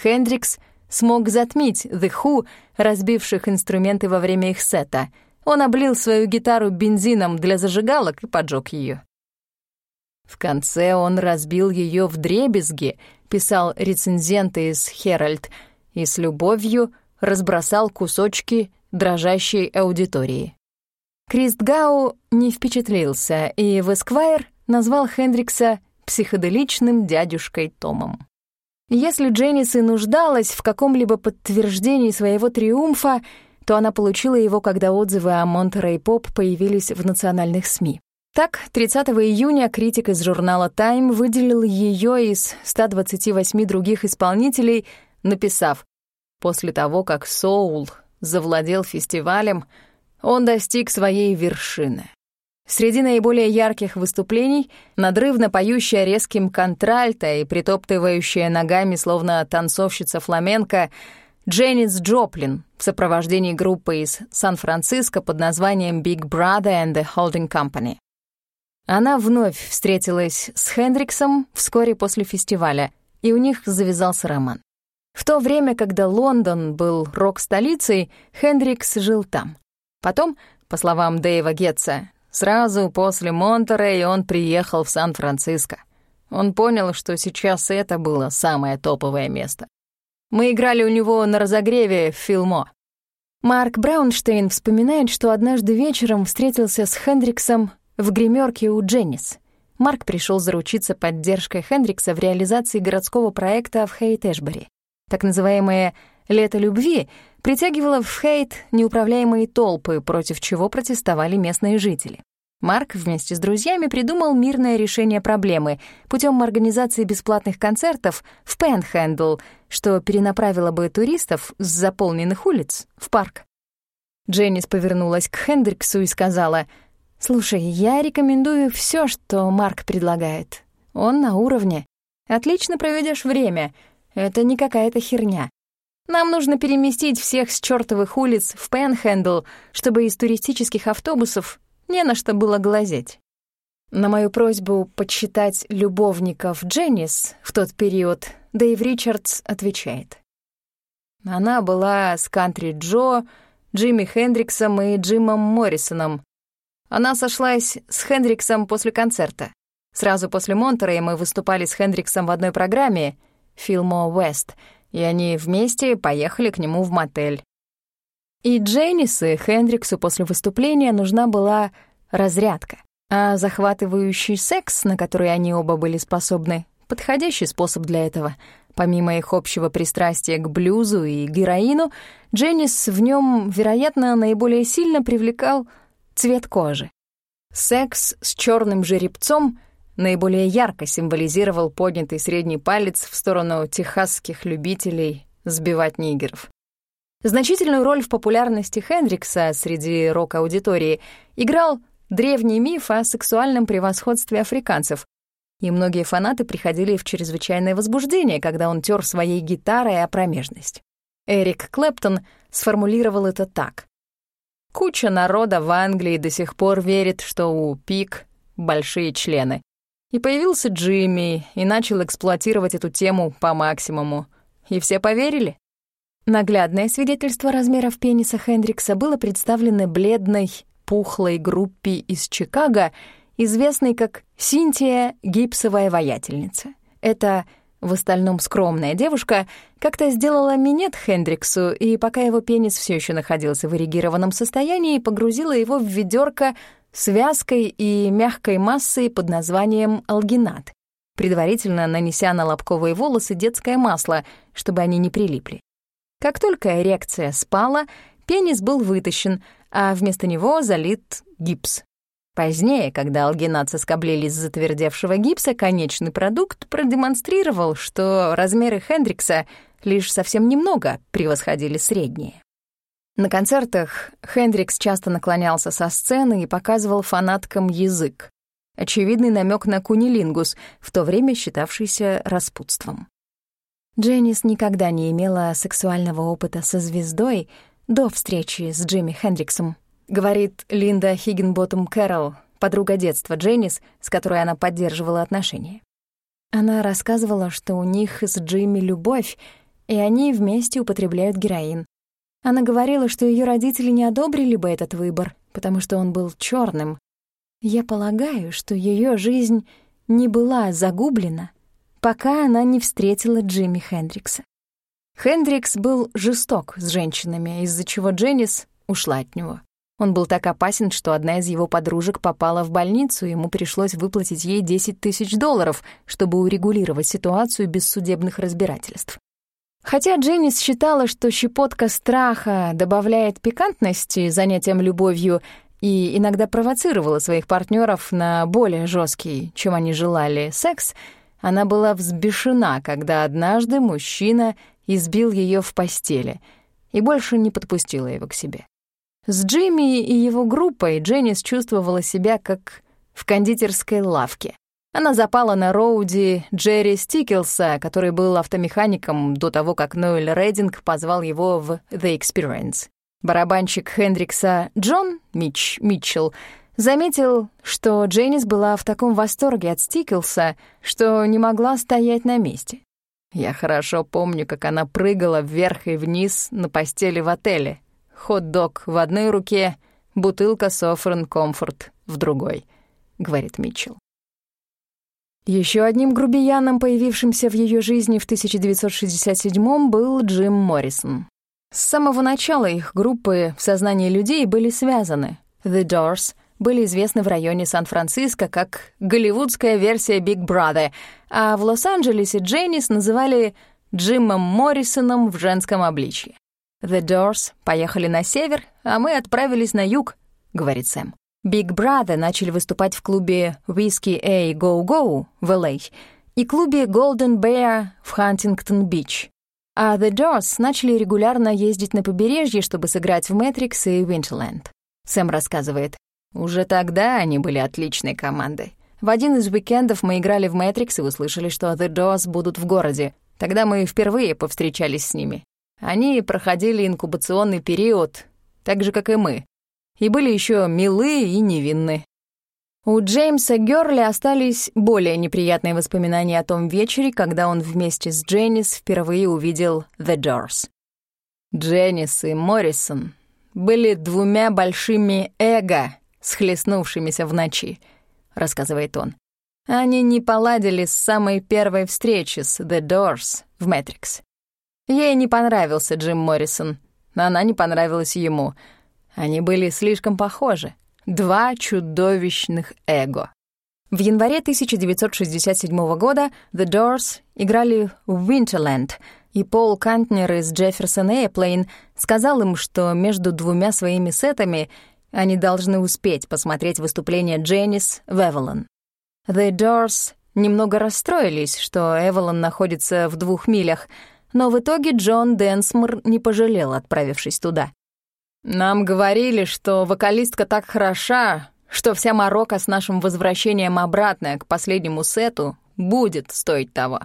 Хендрикс смог затмить The Who, разбивших инструменты во время их сета. Он облил свою гитару бензином для зажигалок и поджег ее. В конце он разбил ее в дребезги, писал рецензент из «Херальд», и с любовью разбросал кусочки дрожащей аудитории. Кристгау не впечатлился, и в «Эсквайр» назвал Хендрикса психоделичным дядюшкой Томом. Если Дженнис и нуждалась в каком-либо подтверждении своего триумфа, то она получила его, когда отзывы о Монтерей Поп появились в национальных СМИ. Так, 30 июня критик из журнала Time выделил ее из 128 других исполнителей, написав «После того, как Соул завладел фестивалем, он достиг своей вершины. Среди наиболее ярких выступлений надрывно поющая резким контральто и притоптывающая ногами, словно танцовщица фламенко, Дженнис Джоплин в сопровождении группы из Сан-Франциско под названием Big Brother and the Holding Company. Она вновь встретилась с Хендриксом вскоре после фестиваля, и у них завязался роман. В то время, когда Лондон был рок-столицей, Хендрикс жил там. Потом, по словам Дэйва Гетца, Сразу после Монтерей он приехал в Сан-Франциско. Он понял, что сейчас это было самое топовое место. Мы играли у него на разогреве в Филмо. Марк Браунштейн вспоминает, что однажды вечером встретился с Хендриксом в гримерке у Дженнис. Марк пришел заручиться поддержкой Хендрикса в реализации городского проекта в Хейт-Эшбери. Так называемое «Лето любви» притягивало в Хейт неуправляемые толпы, против чего протестовали местные жители. Марк вместе с друзьями придумал мирное решение проблемы путем организации бесплатных концертов в Пенхендл, что перенаправило бы туристов с заполненных улиц в парк. Дженнис повернулась к Хендриксу и сказала, «Слушай, я рекомендую все, что Марк предлагает. Он на уровне. Отлично проведешь время. Это не какая-то херня. Нам нужно переместить всех с чертовых улиц в Пенхендл, чтобы из туристических автобусов не на что было глазеть. На мою просьбу подсчитать любовников Дженнис в тот период Дэйв Ричардс отвечает. Она была с Кантри Джо, Джимми Хендриксом и Джимом Моррисоном. Она сошлась с Хендриксом после концерта. Сразу после Монтерея мы выступали с Хендриксом в одной программе «Филмо Уэст», и они вместе поехали к нему в мотель. И Дженнис и Хендриксу после выступления нужна была разрядка, а захватывающий секс, на который они оба были способны, подходящий способ для этого. Помимо их общего пристрастия к блюзу и героину, Дженнис в нем, вероятно, наиболее сильно привлекал цвет кожи. Секс с черным жеребцом — наиболее ярко символизировал поднятый средний палец в сторону техасских любителей сбивать нигеров. Значительную роль в популярности Хендрикса среди рок-аудитории играл древний миф о сексуальном превосходстве африканцев. и многие фанаты приходили в чрезвычайное возбуждение, когда он тер своей гитарой о промежность. Эрик Клэптон сформулировал это так. «Куча народа в Англии до сих пор верит, что у Пик большие члены. И появился Джимми и начал эксплуатировать эту тему по максимуму. И все поверили. Наглядное свидетельство размеров пениса Хендрикса было представлено бледной, пухлой группе из Чикаго, известной как Синтия Гипсовая воятельница. Это в остальном скромная девушка как-то сделала минет Хендриксу, и пока его пенис все еще находился в эрегированном состоянии, погрузила его в ведерко с вязкой и мягкой массой под названием алгинат, предварительно нанеся на лобковые волосы детское масло, чтобы они не прилипли. Как только эрекция спала, пенис был вытащен, а вместо него залит гипс. Позднее, когда алгинат соскоблили из затвердевшего гипса, конечный продукт продемонстрировал, что размеры Хендрикса лишь совсем немного превосходили средние. На концертах Хендрикс часто наклонялся со сцены и показывал фанаткам язык. Очевидный намек на кунилингус, в то время считавшийся распутством. Дженнис никогда не имела сексуального опыта со звездой до встречи с Джимми Хендриксом, говорит Линда Хиггинботтом Кэрролл, подруга детства Дженнис, с которой она поддерживала отношения. Она рассказывала, что у них с Джимми любовь, и они вместе употребляют героин. Она говорила, что ее родители не одобрили бы этот выбор, потому что он был черным. Я полагаю, что ее жизнь не была загублена, пока она не встретила Джимми Хендрикса. Хендрикс был жесток с женщинами, из-за чего Дженнис ушла от него. Он был так опасен, что одна из его подружек попала в больницу, и ему пришлось выплатить ей 10 тысяч долларов, чтобы урегулировать ситуацию без судебных разбирательств. Хотя Дженнис считала, что щепотка страха добавляет пикантности занятиям любовью и иногда провоцировала своих партнеров на более жесткий, чем они желали, секс, она была взбешена, когда однажды мужчина избил ее в постели и больше не подпустила его к себе. С Джимми и его группой Дженнис чувствовала себя как в кондитерской лавке. Она запала на Роуди Джерри Стикелса, который был автомехаником до того, как Ноэль Рейдинг позвал его в The Experience. Барабанщик Хендрикса Джон Митч Митчелл заметил, что Дженнис была в таком восторге от Стикелса, что не могла стоять на месте. Я хорошо помню, как она прыгала вверх и вниз на постели в отеле. Хот-дог в одной руке, бутылка Софрен Комфорт в другой, — говорит Митчелл. Еще одним грубияном, появившимся в ее жизни в 1967-м, был Джим Моррисон. С самого начала их группы в сознании людей были связаны. The Doors были известны в районе Сан-Франциско как голливудская версия Big Brother, а в Лос-Анджелесе Дженнис называли Джимом Моррисоном в женском обличье. The Doors поехали на север, а мы отправились на юг, говорит Сэм. Big Brother начали выступать в клубе Whiskey A Go Go в L.A. и клубе Golden Bear в Хантингтон-Бич. А The Doors начали регулярно ездить на побережье, чтобы сыграть в Matrix и Winterland. Сэм рассказывает, уже тогда они были отличной командой. В один из уикендов мы играли в Matrix и услышали, что The Doors будут в городе. Тогда мы впервые повстречались с ними. Они проходили инкубационный период, так же, как и мы и были еще милы и невинны. У Джеймса Гёрли остались более неприятные воспоминания о том вечере, когда он вместе с Дженнис впервые увидел The Doors. Дженнис и Моррисон были двумя большими эго, схлестнувшимися в ночи, рассказывает он. Они не поладили с самой первой встречи с The Doors в Matrix. Ей не понравился Джим Моррисон, она не понравилась ему — они были слишком похожи. Два чудовищных эго. В январе 1967 года The Doors играли в Winterland, и Пол Кантнер из Jefferson Airplane сказал им, что между двумя своими сетами они должны успеть посмотреть выступление Дженнис в Avalon. The Doors немного расстроились, что Avalon находится в двух милях, но в итоге Джон Денсмор не пожалел, отправившись туда. Нам говорили, что вокалистка так хороша, что вся морока с нашим возвращением обратно к последнему сету будет стоить того.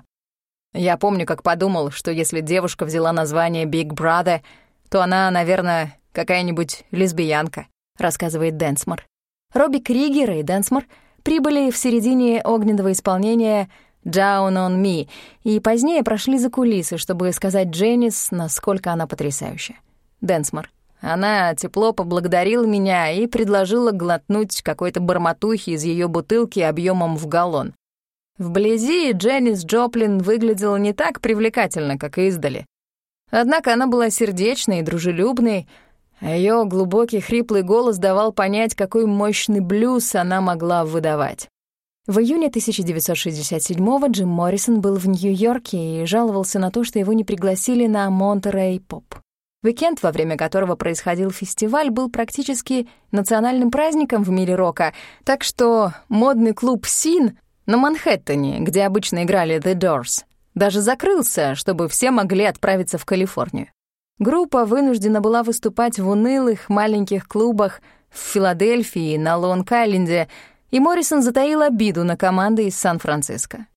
Я помню, как подумал, что если девушка взяла название Big Brother, то она, наверное, какая-нибудь лесбиянка, рассказывает Дэнсмор. Робби Кригер и Дэнсмор прибыли в середине огненного исполнения «Down on Me» и позднее прошли за кулисы, чтобы сказать Дженнис, насколько она потрясающая. Дэнсмор. Она тепло поблагодарила меня и предложила глотнуть какой-то бормотухи из ее бутылки объемом в галлон. Вблизи Дженнис Джоплин выглядела не так привлекательно, как издали. Однако она была сердечной и дружелюбной, а ее глубокий хриплый голос давал понять, какой мощный блюз она могла выдавать. В июне 1967-го Джим Моррисон был в Нью-Йорке и жаловался на то, что его не пригласили на Монтерей Поп. Уикенд, во время которого происходил фестиваль, был практически национальным праздником в мире рока, так что модный клуб «Син» на Манхэттене, где обычно играли The Doors, даже закрылся, чтобы все могли отправиться в Калифорнию. Группа вынуждена была выступать в унылых маленьких клубах в Филадельфии, на Лонг-Айленде, и Моррисон затаил обиду на команды из Сан-Франциско.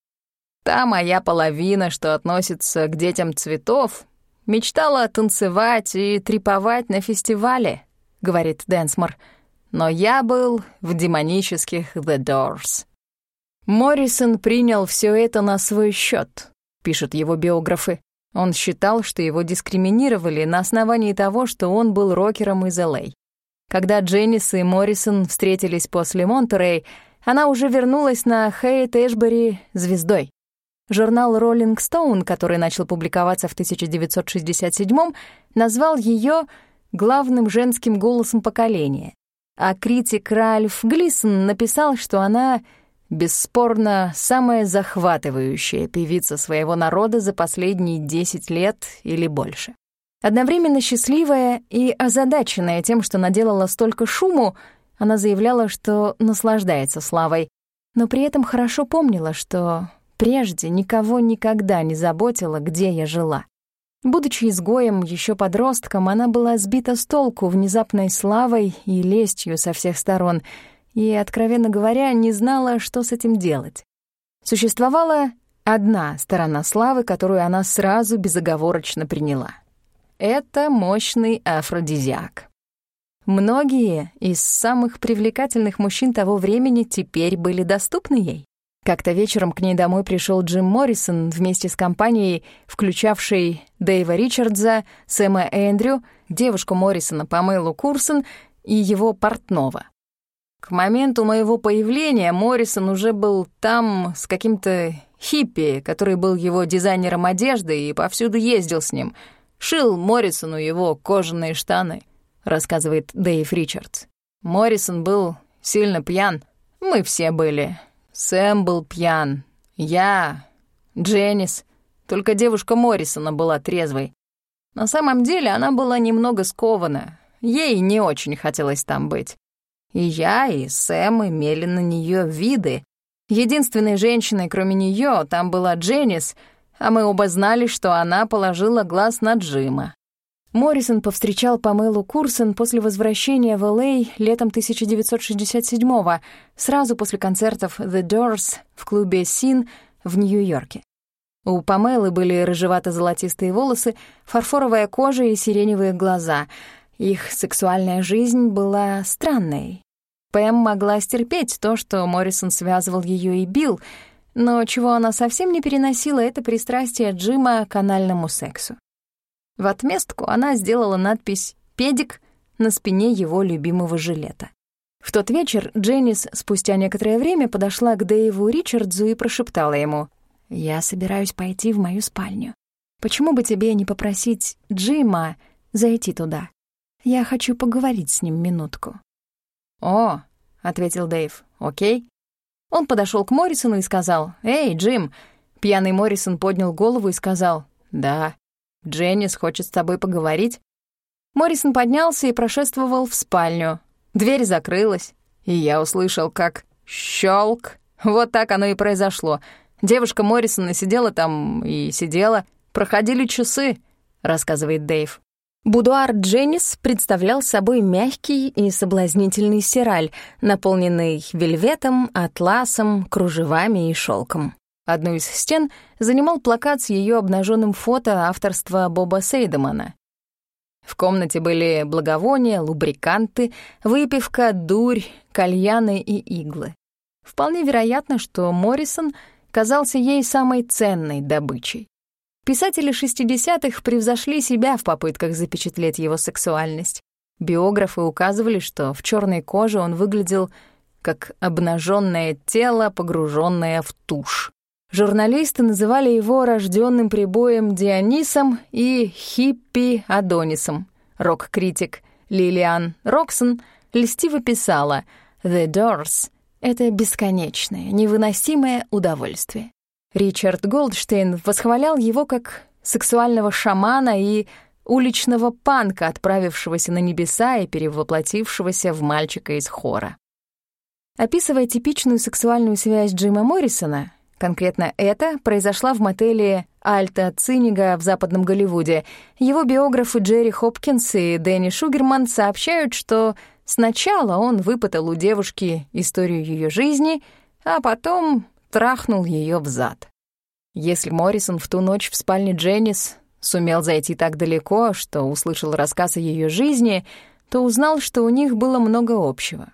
Та моя половина, что относится к детям цветов, Мечтала танцевать и треповать на фестивале, говорит Дэнсмор. Но я был в демонических The Doors. Моррисон принял все это на свой счет, пишут его биографы. Он считал, что его дискриминировали на основании того, что он был рокером из Л.А. Когда Дженнис и Моррисон встретились после Монтерей, она уже вернулась на Хейт Эшбери звездой. Журнал Rolling Stone, который начал публиковаться в 1967-м, назвал ее главным женским голосом поколения. А критик Ральф Глисон написал, что она бесспорно самая захватывающая певица своего народа за последние 10 лет или больше. Одновременно счастливая и озадаченная тем, что наделала столько шуму, она заявляла, что наслаждается славой, но при этом хорошо помнила, что Прежде никого никогда не заботило, где я жила. Будучи изгоем еще подростком, она была сбита с толку внезапной славой и лестью со всех сторон и, откровенно говоря, не знала, что с этим делать. Существовала одна сторона славы, которую она сразу безоговорочно приняла. Это мощный афродизиак. Многие из самых привлекательных мужчин того времени теперь были доступны ей. Как-то вечером к ней домой пришел Джим Моррисон вместе с компанией, включавшей Дэйва Ричардса, Сэма Эндрю, девушку Моррисона Памелу Курсон и его портного. К моменту моего появления Моррисон уже был там с каким-то хиппи, который был его дизайнером одежды и повсюду ездил с ним. Шил Моррисону его кожаные штаны, рассказывает Дэйв Ричардс. Моррисон был сильно пьян. Мы все были. Сэм был пьян. Я, Дженнис. Только девушка Моррисона была трезвой. На самом деле она была немного скована. Ей не очень хотелось там быть. И я, и Сэм имели на нее виды. Единственной женщиной, кроме нее, там была Дженнис, а мы оба знали, что она положила глаз на Джима. Моррисон повстречал Памелу Курсон после возвращения в Л.А. летом 1967-го, сразу после концертов The Doors в клубе «Син» в Нью-Йорке. У Памелы были рыжевато-золотистые волосы, фарфоровая кожа и сиреневые глаза. Их сексуальная жизнь была странной. Пэм могла стерпеть то, что Моррисон связывал ее и бил, но чего она совсем не переносила, это пристрастие Джима к анальному сексу. В отместку она сделала надпись «Педик» на спине его любимого жилета. В тот вечер Дженнис спустя некоторое время подошла к Дэйву Ричардзу и прошептала ему «Я собираюсь пойти в мою спальню. Почему бы тебе не попросить Джима зайти туда? Я хочу поговорить с ним минутку». «О», — ответил Дэйв, — «окей». Он подошел к Моррисону и сказал «Эй, Джим!» Пьяный Моррисон поднял голову и сказал «Да». Дженнис хочет с тобой поговорить». Моррисон поднялся и прошествовал в спальню. Дверь закрылась, и я услышал, как щелк. Вот так оно и произошло. Девушка Моррисона сидела там и сидела. Проходили часы, рассказывает Дэйв. Будуар Дженнис представлял собой мягкий и соблазнительный сираль, наполненный вельветом, атласом, кружевами и шелком. Одну из стен занимал плакат с ее обнаженным фото авторства Боба Сейдемана. В комнате были благовония, лубриканты, выпивка, дурь, кальяны и иглы. Вполне вероятно, что Моррисон казался ей самой ценной добычей. Писатели 60-х превзошли себя в попытках запечатлеть его сексуальность. Биографы указывали, что в черной коже он выглядел как обнаженное тело, погруженное в тушь. Журналисты называли его рожденным прибоем Дионисом и хиппи Адонисом. Рок-критик Лилиан Роксон льстиво писала «The Doors — это бесконечное, невыносимое удовольствие». Ричард Голдштейн восхвалял его как сексуального шамана и уличного панка, отправившегося на небеса и перевоплотившегося в мальчика из хора. Описывая типичную сексуальную связь Джима Моррисона, Конкретно это произошло в мотеле Альта Цинига в Западном Голливуде. Его биографы Джерри Хопкинс и Дэнни Шугерман сообщают, что сначала он выпытал у девушки историю ее жизни, а потом трахнул ее в зад. Если Моррисон в ту ночь в спальне Дженнис сумел зайти так далеко, что услышал рассказ о ее жизни, то узнал, что у них было много общего.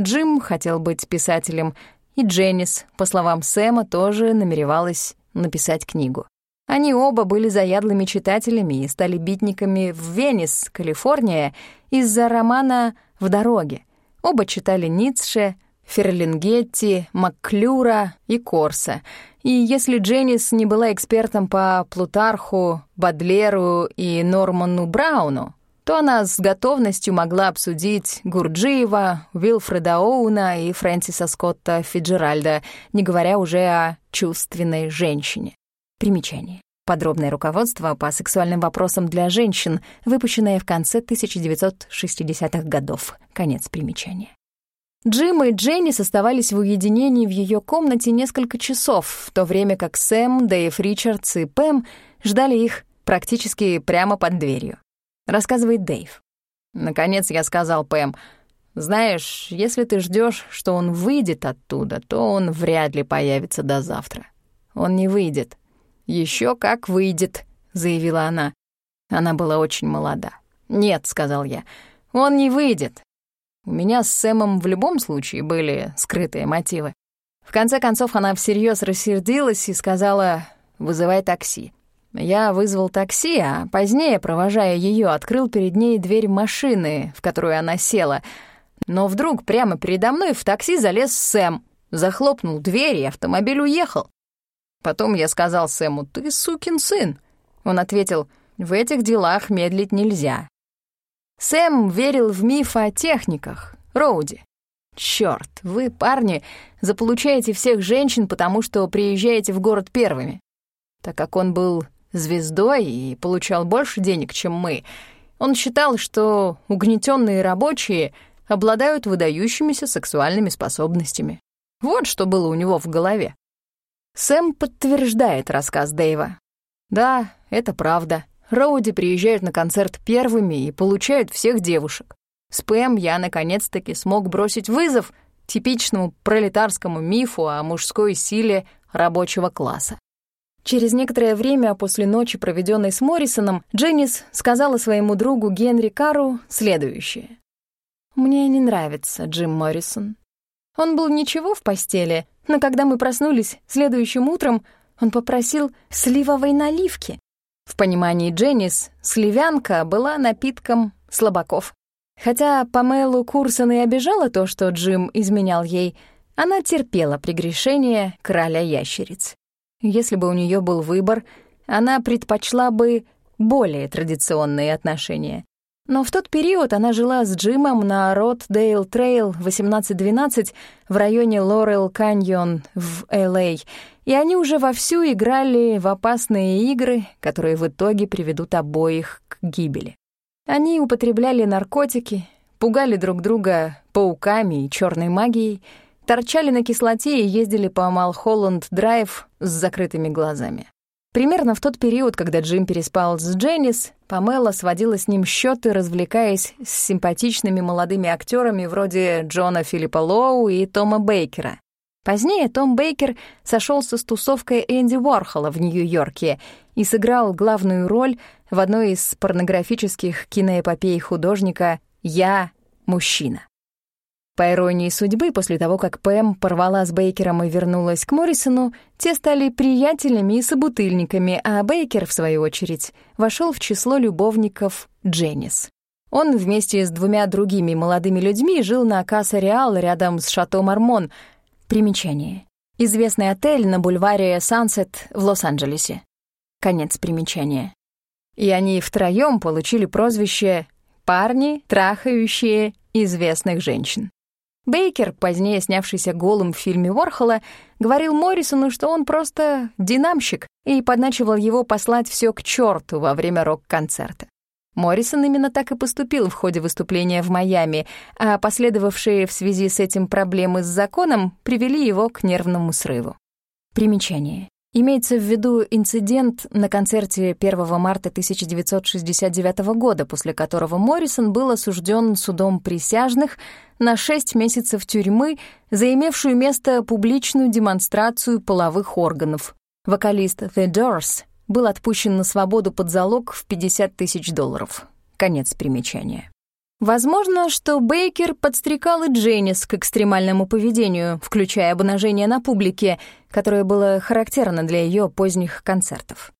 Джим хотел быть писателем, и Дженнис, по словам Сэма, тоже намеревалась написать книгу. Они оба были заядлыми читателями и стали битниками в Венес, Калифорния, из-за романа «В дороге». Оба читали Ницше, Ферлингетти, Макклюра и Корса. И если Дженнис не была экспертом по Плутарху, Бадлеру и Норману Брауну, то она с готовностью могла обсудить Гурджиева, Уилфреда Оуна и Фрэнсиса Скотта Фиджеральда, не говоря уже о чувственной женщине. Примечание. Подробное руководство по сексуальным вопросам для женщин, выпущенное в конце 1960-х годов. Конец примечания. Джим и Дженни оставались в уединении в ее комнате несколько часов, в то время как Сэм, Дэйв Ричардс и Пэм ждали их практически прямо под дверью рассказывает Дэйв. Наконец я сказал Пэм, «Знаешь, если ты ждешь, что он выйдет оттуда, то он вряд ли появится до завтра. Он не выйдет». Еще как выйдет», — заявила она. Она была очень молода. «Нет», — сказал я, — «он не выйдет. У меня с Сэмом в любом случае были скрытые мотивы. В конце концов она всерьез рассердилась и сказала «вызывай такси». Я вызвал такси, а позднее, провожая ее, открыл перед ней дверь машины, в которую она села. Но вдруг прямо передо мной в такси залез Сэм, захлопнул дверь, и автомобиль уехал. Потом я сказал Сэму, «Ты сукин сын». Он ответил, «В этих делах медлить нельзя». Сэм верил в миф о техниках, Роуди. Чёрт, вы, парни, заполучаете всех женщин, потому что приезжаете в город первыми. Так как он был звездой и получал больше денег, чем мы, он считал, что угнетенные рабочие обладают выдающимися сексуальными способностями. Вот что было у него в голове. Сэм подтверждает рассказ Дэйва. Да, это правда. Роуди приезжают на концерт первыми и получают всех девушек. С Пэм я наконец-таки смог бросить вызов типичному пролетарскому мифу о мужской силе рабочего класса. Через некоторое время после ночи, проведенной с Моррисоном, Дженнис сказала своему другу Генри Кару следующее. «Мне не нравится Джим Моррисон. Он был ничего в постели, но когда мы проснулись следующим утром, он попросил сливовой наливки. В понимании Дженнис сливянка была напитком слабаков. Хотя Памелу Курсон и обижала то, что Джим изменял ей, она терпела прегрешение короля ящериц. Если бы у нее был выбор, она предпочла бы более традиционные отношения. Но в тот период она жила с Джимом на Ротдейл Трейл 1812 в районе Лорел Каньон в L.A., и они уже вовсю играли в опасные игры, которые в итоге приведут обоих к гибели. Они употребляли наркотики, пугали друг друга пауками и черной магией, торчали на кислоте и ездили по Малхолланд-драйв с закрытыми глазами. Примерно в тот период, когда Джим переспал с Дженнис, Памела сводила с ним счеты, развлекаясь с симпатичными молодыми актерами вроде Джона Филиппа Лоу и Тома Бейкера. Позднее Том Бейкер сошелся с тусовкой Энди Уорхола в Нью-Йорке и сыграл главную роль в одной из порнографических киноэпопей художника «Я — мужчина». По иронии судьбы, после того, как Пэм порвала с Бейкером и вернулась к Моррисону, те стали приятелями и собутыльниками, а Бейкер, в свою очередь, вошел в число любовников Дженнис. Он вместе с двумя другими молодыми людьми жил на Касса-Реал рядом с Шато Мармон — Примечание. Известный отель на бульваре Сансет в Лос-Анджелесе. Конец примечания. И они втроём получили прозвище «парни, трахающие известных женщин». Бейкер, позднее снявшийся голым в фильме Ворхола, говорил Моррисону, что он просто динамщик, и подначивал его послать всё к чёрту во время рок-концерта. Моррисон именно так и поступил в ходе выступления в Майами, а последовавшие в связи с этим проблемы с законом привели его к нервному срыву. Примечание. Имеется в виду инцидент на концерте 1 марта 1969 года, после которого Моррисон был осужден судом присяжных на 6 месяцев тюрьмы за имевшую место публичную демонстрацию половых органов. Вокалист The Doors был отпущен на свободу под залог в 50 тысяч долларов. Конец примечания. Возможно, что Бейкер подстрекал и Дженнис к экстремальному поведению, включая обнажение на публике, которое было характерно для ее поздних концертов.